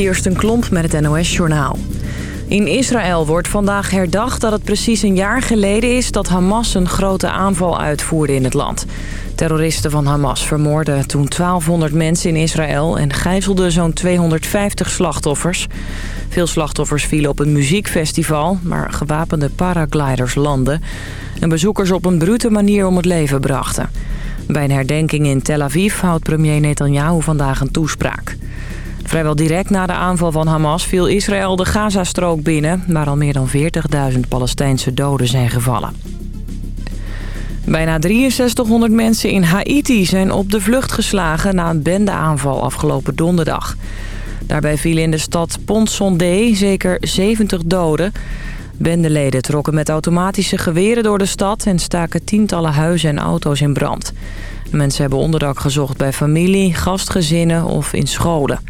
Kirsten Klomp met het NOS-journaal. In Israël wordt vandaag herdacht dat het precies een jaar geleden is... dat Hamas een grote aanval uitvoerde in het land. Terroristen van Hamas vermoorden toen 1200 mensen in Israël... en gijzelden zo'n 250 slachtoffers. Veel slachtoffers vielen op een muziekfestival... maar gewapende paragliders landden... en bezoekers op een brute manier om het leven brachten. Bij een herdenking in Tel Aviv houdt premier Netanyahu vandaag een toespraak. Vrijwel direct na de aanval van Hamas viel Israël de Gazastrook binnen... waar al meer dan 40.000 Palestijnse doden zijn gevallen. Bijna 6300 mensen in Haiti zijn op de vlucht geslagen... na een bendeaanval afgelopen donderdag. Daarbij vielen in de stad Pont-Sondé zeker 70 doden. Bendeleden trokken met automatische geweren door de stad... en staken tientallen huizen en auto's in brand. Mensen hebben onderdak gezocht bij familie, gastgezinnen of in scholen.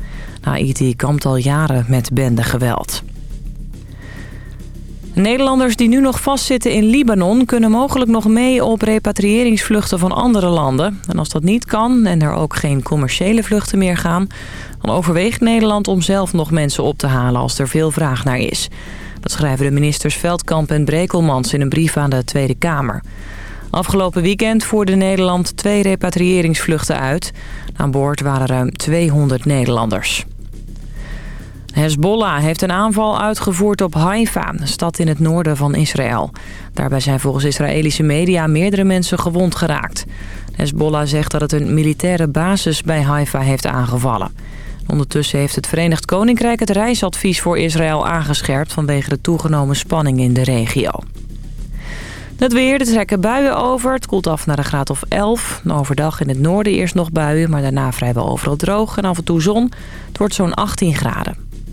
Haiti kampt al jaren met bendegeweld. Nederlanders die nu nog vastzitten in Libanon... kunnen mogelijk nog mee op repatriëringsvluchten van andere landen. En als dat niet kan en er ook geen commerciële vluchten meer gaan... dan overweegt Nederland om zelf nog mensen op te halen als er veel vraag naar is. Dat schrijven de ministers Veldkamp en Brekelmans in een brief aan de Tweede Kamer. Afgelopen weekend voerde Nederland twee repatriëringsvluchten uit. Aan boord waren ruim 200 Nederlanders. Hezbollah heeft een aanval uitgevoerd op Haifa, een stad in het noorden van Israël. Daarbij zijn volgens Israëlische media meerdere mensen gewond geraakt. Hezbollah zegt dat het een militaire basis bij Haifa heeft aangevallen. Ondertussen heeft het Verenigd Koninkrijk het reisadvies voor Israël aangescherpt... vanwege de toegenomen spanning in de regio. Het weer, de trekken buien over. Het koelt af naar een graad of 11. Overdag in het noorden eerst nog buien, maar daarna vrijwel overal droog en af en toe zon. Het wordt zo'n 18 graden.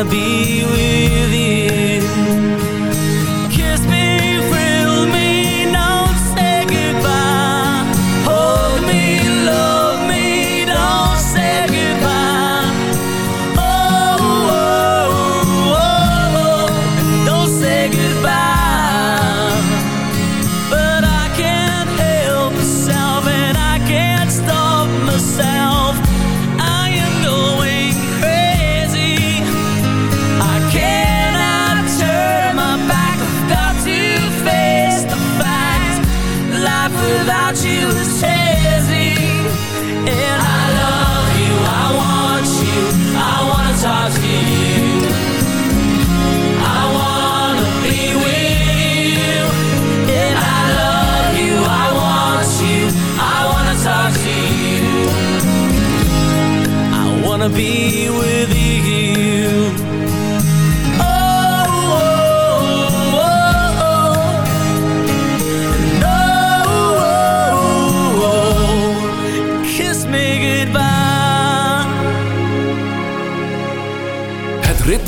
wanna be with you.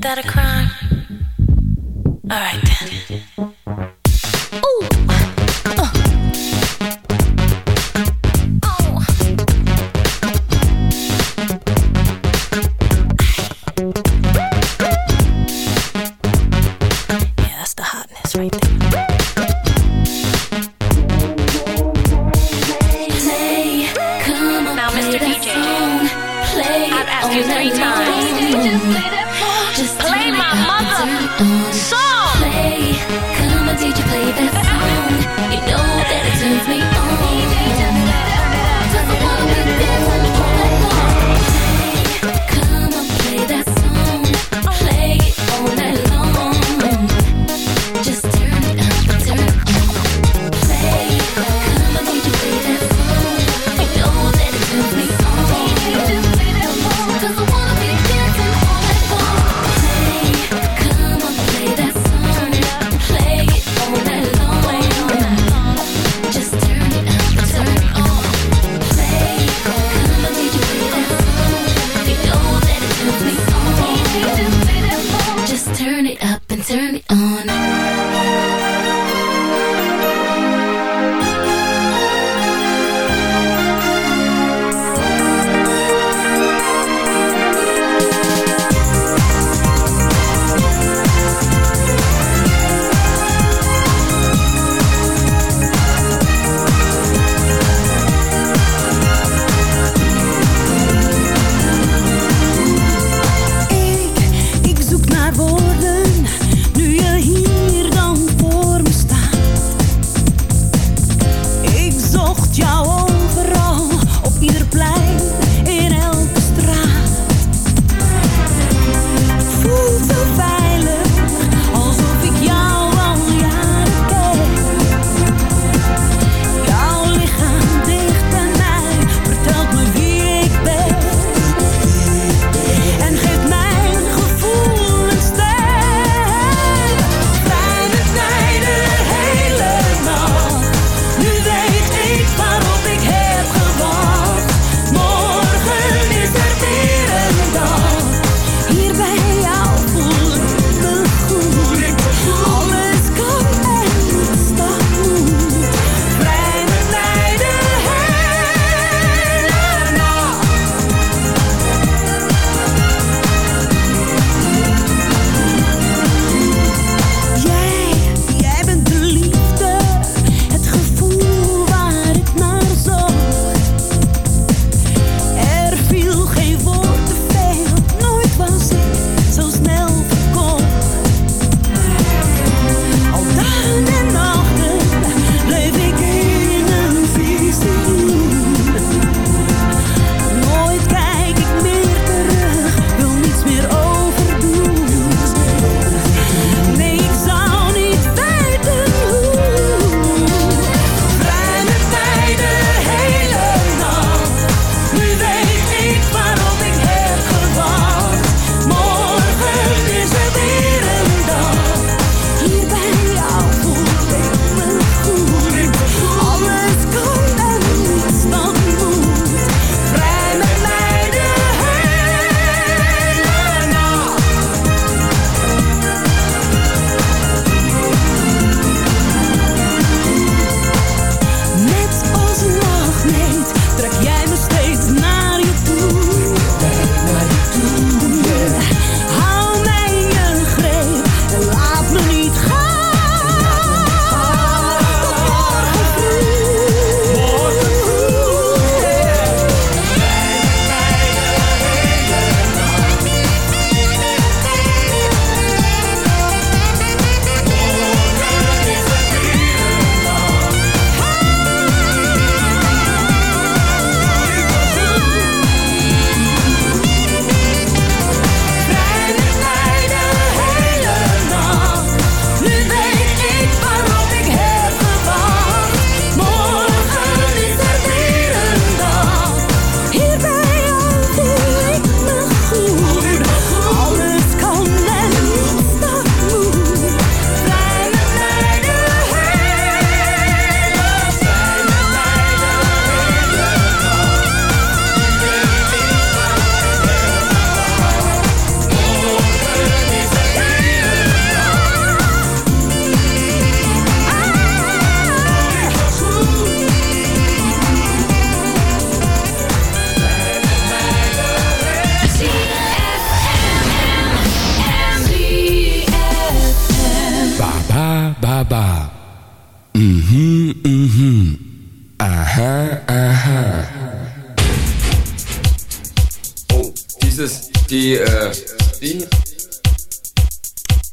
FM. Play my mother song.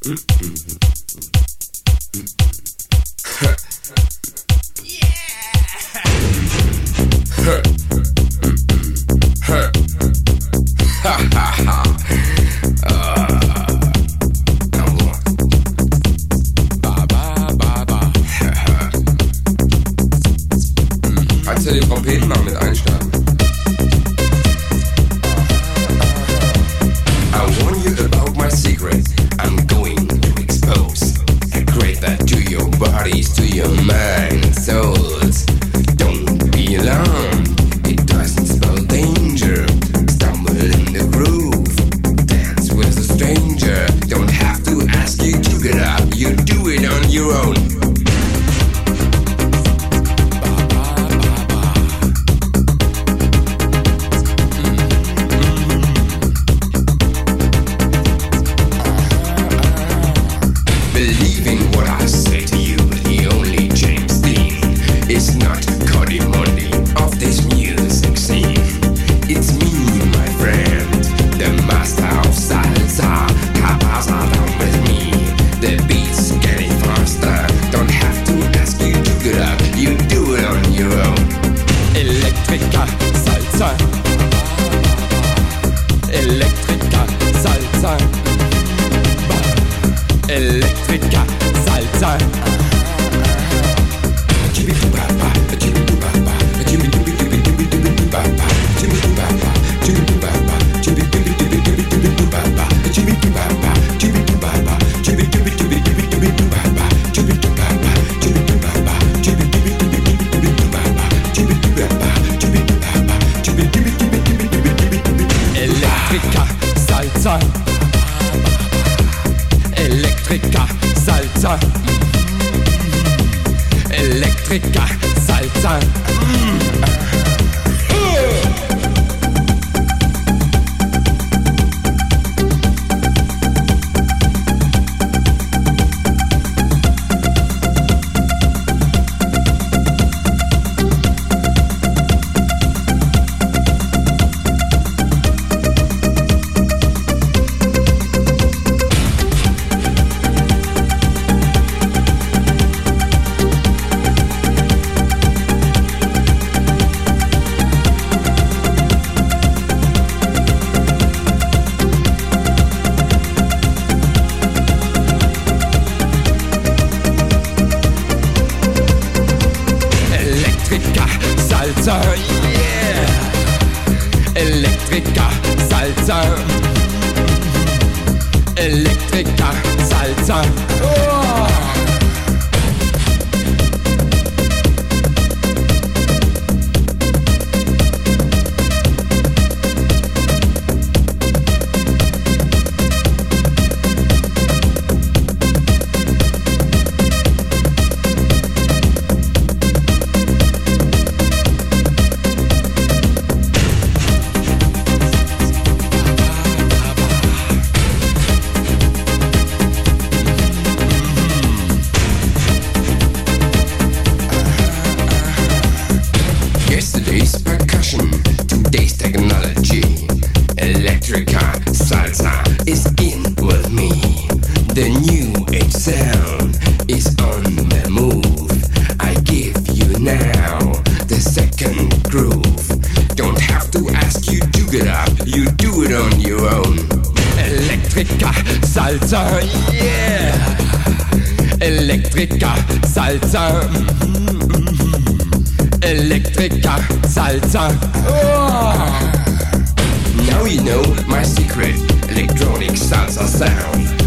yeah! Salsa, Elektrika, Salsa, Elektrika, Salsa. The new age sound is on the move. I give you now the second groove. Don't have to ask you to get up, you do it on your own. Electrica salsa, yeah. Electrica salsa. Mm-hmm. Electrica salsa. Oh. Now you know my secret electronic salsa sound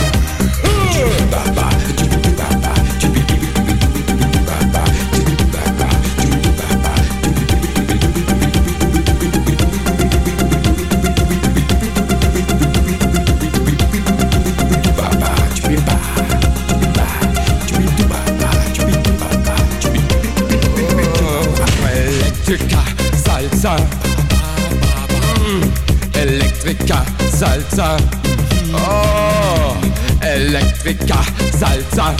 Salsa. Mm, Oh. Elektriker, Salzer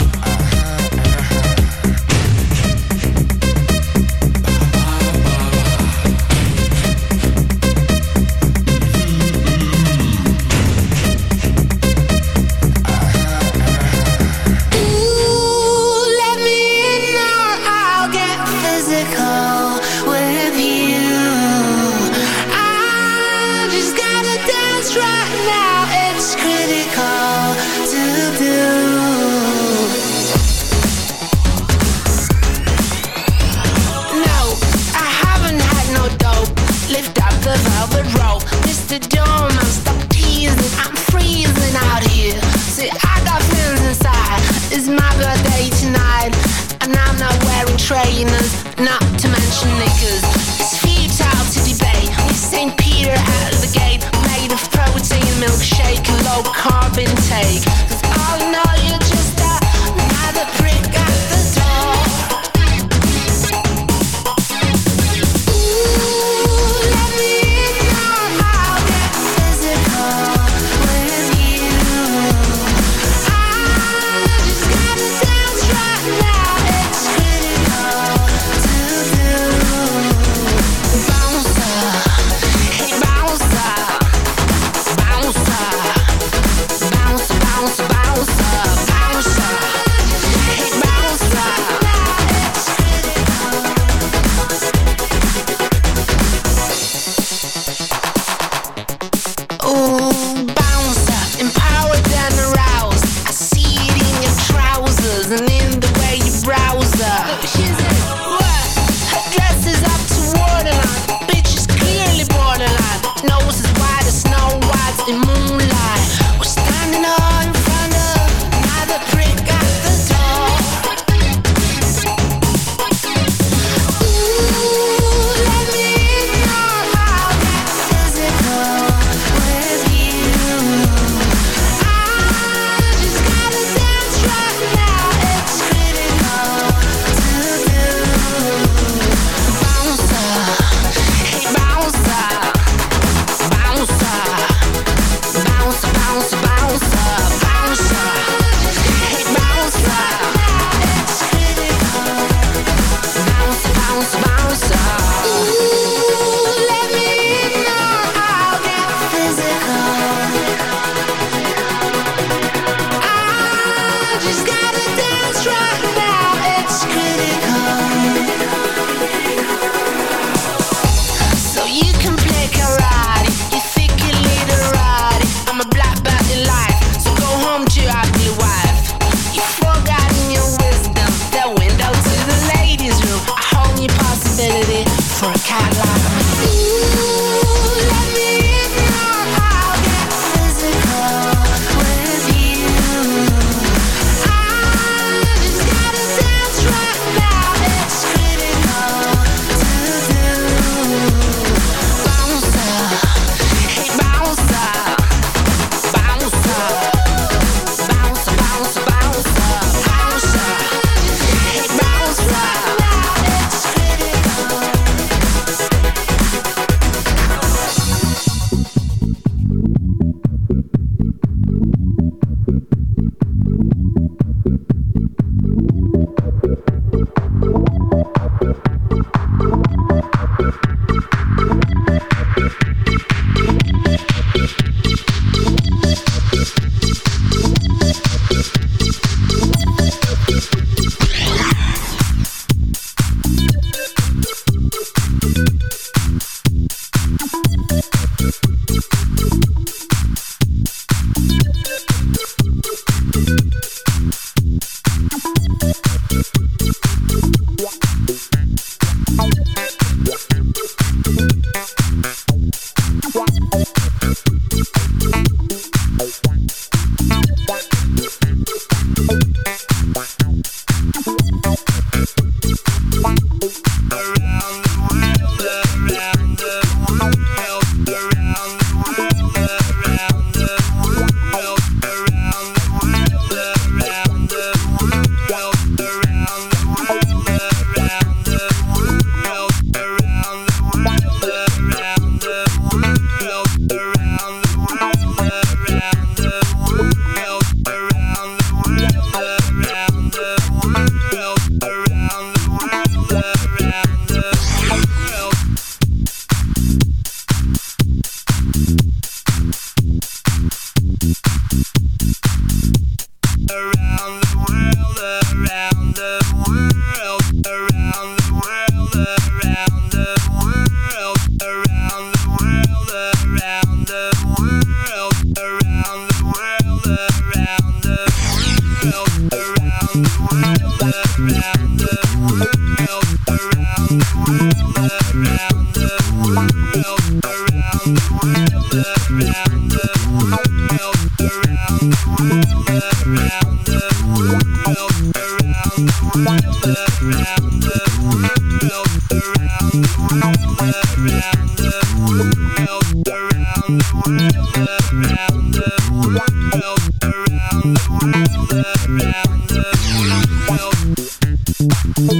Mm-hmm.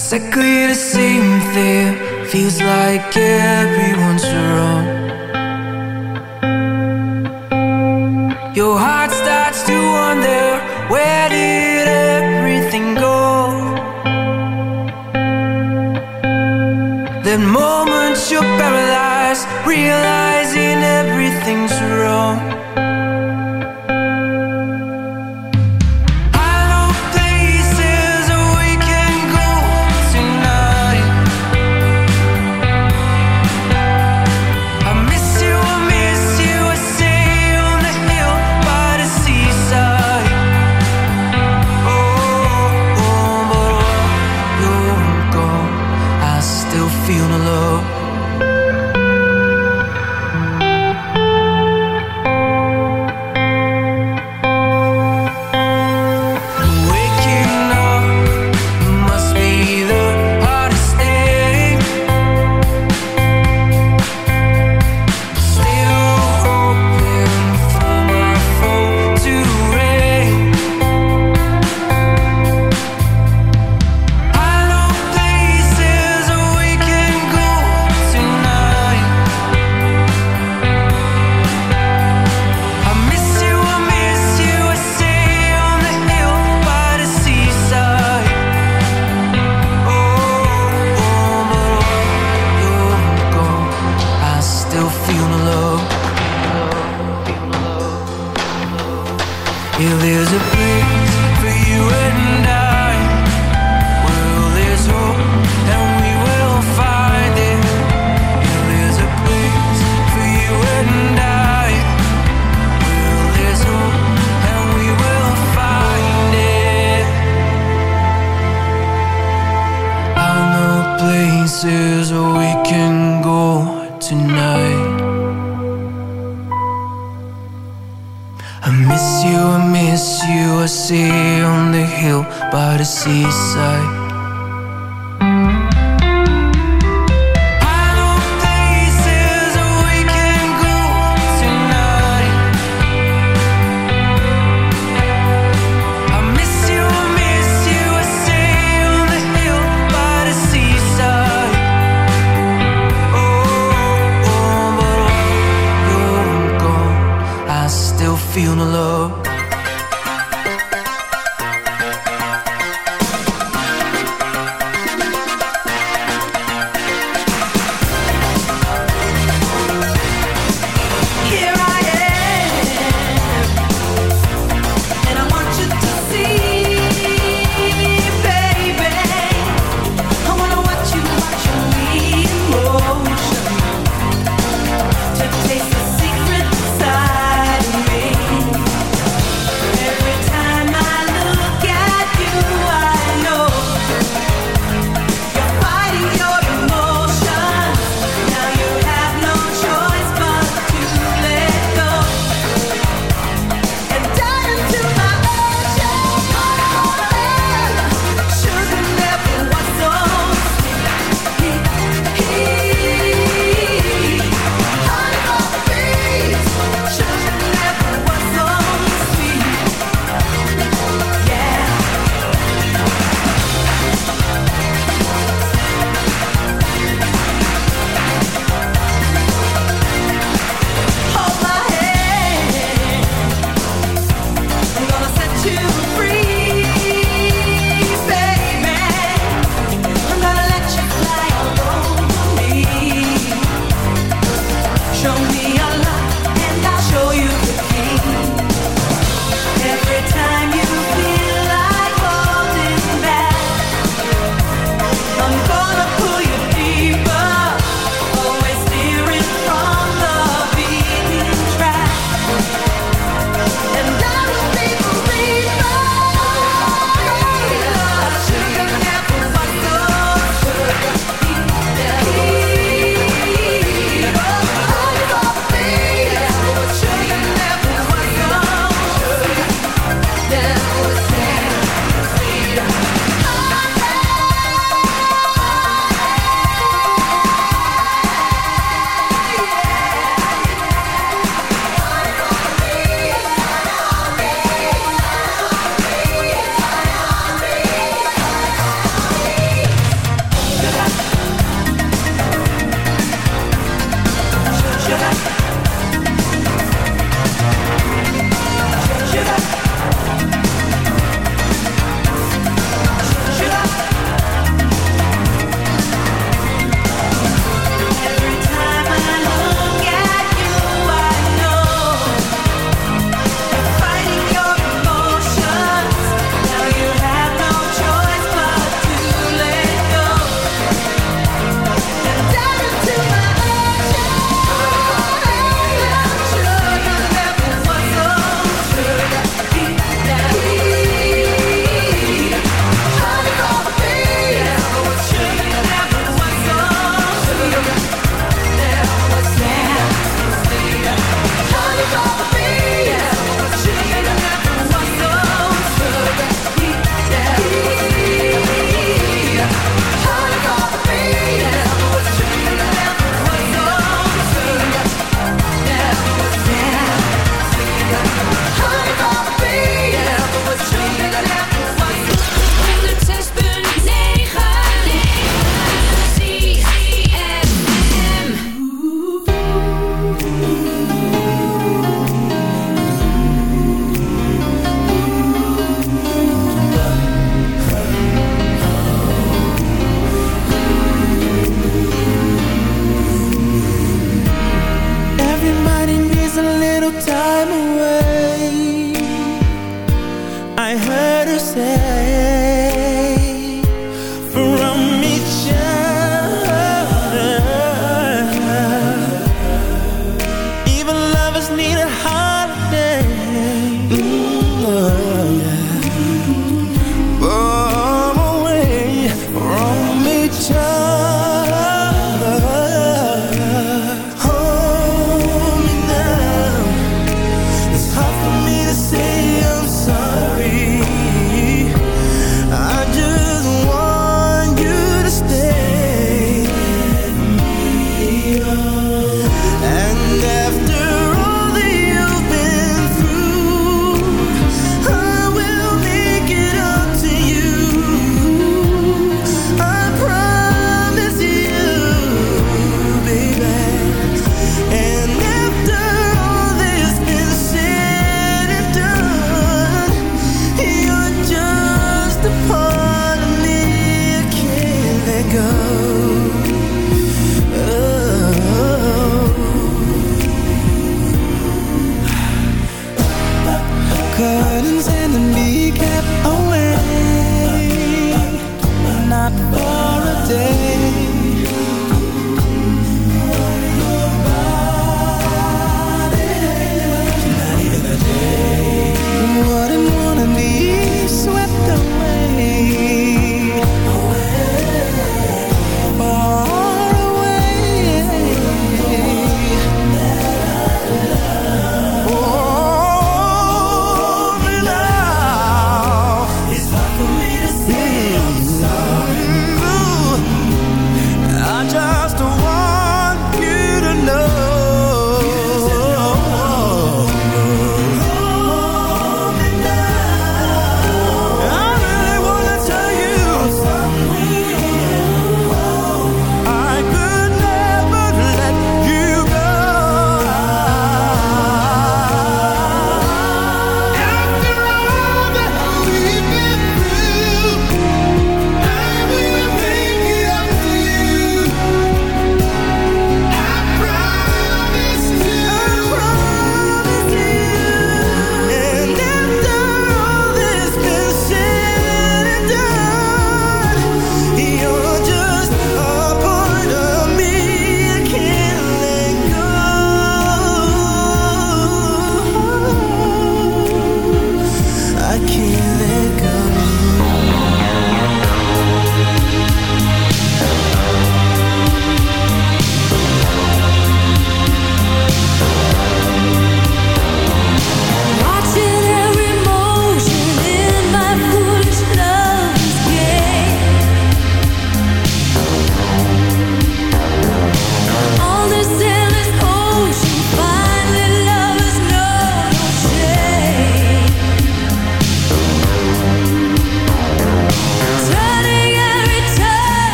Exactly the same thing. Feels like everyone's wrong. Your heart starts to wonder Where did everything go? Then moments you're paralyzed Realizing everything's wrong.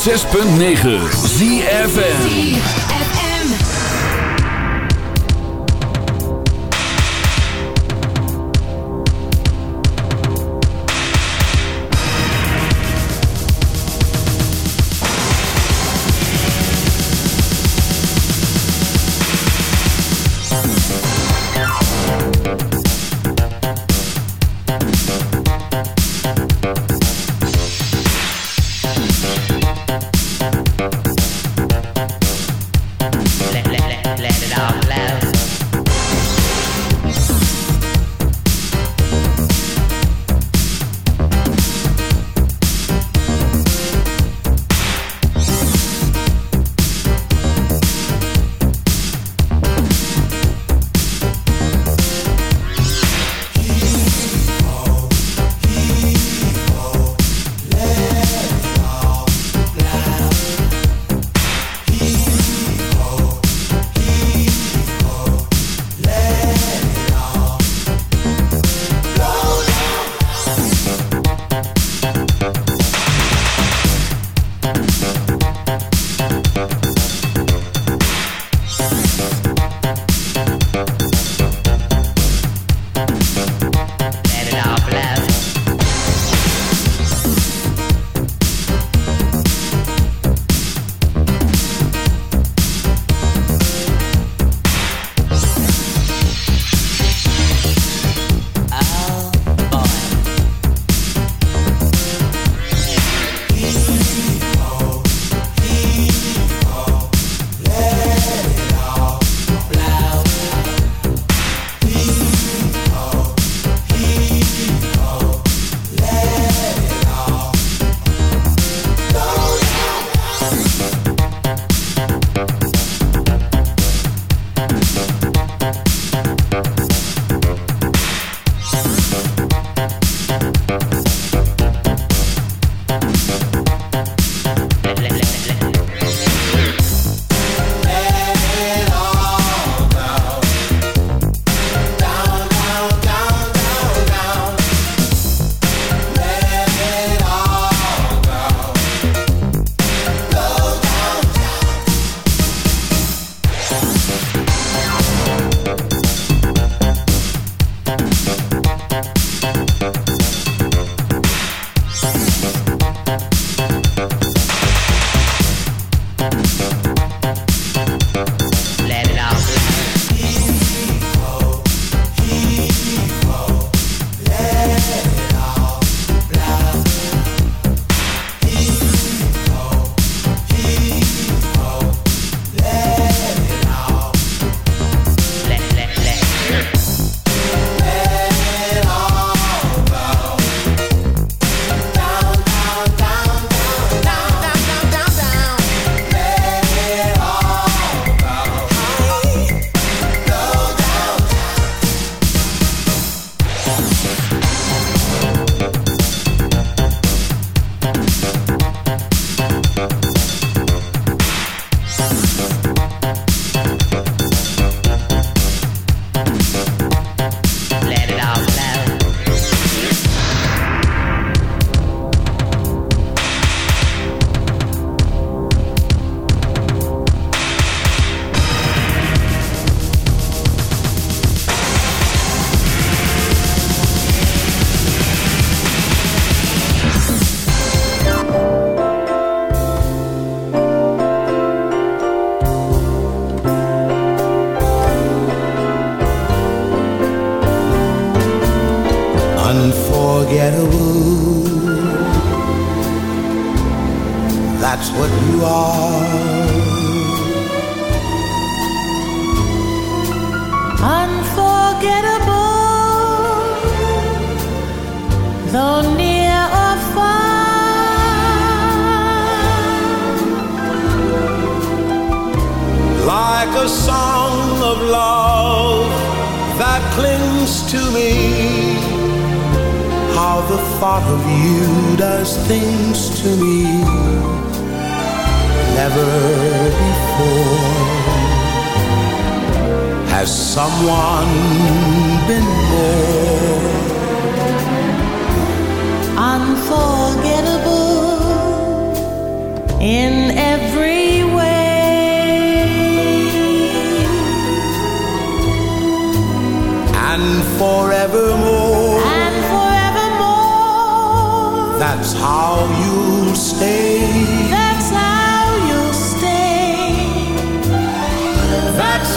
106.9 ZFN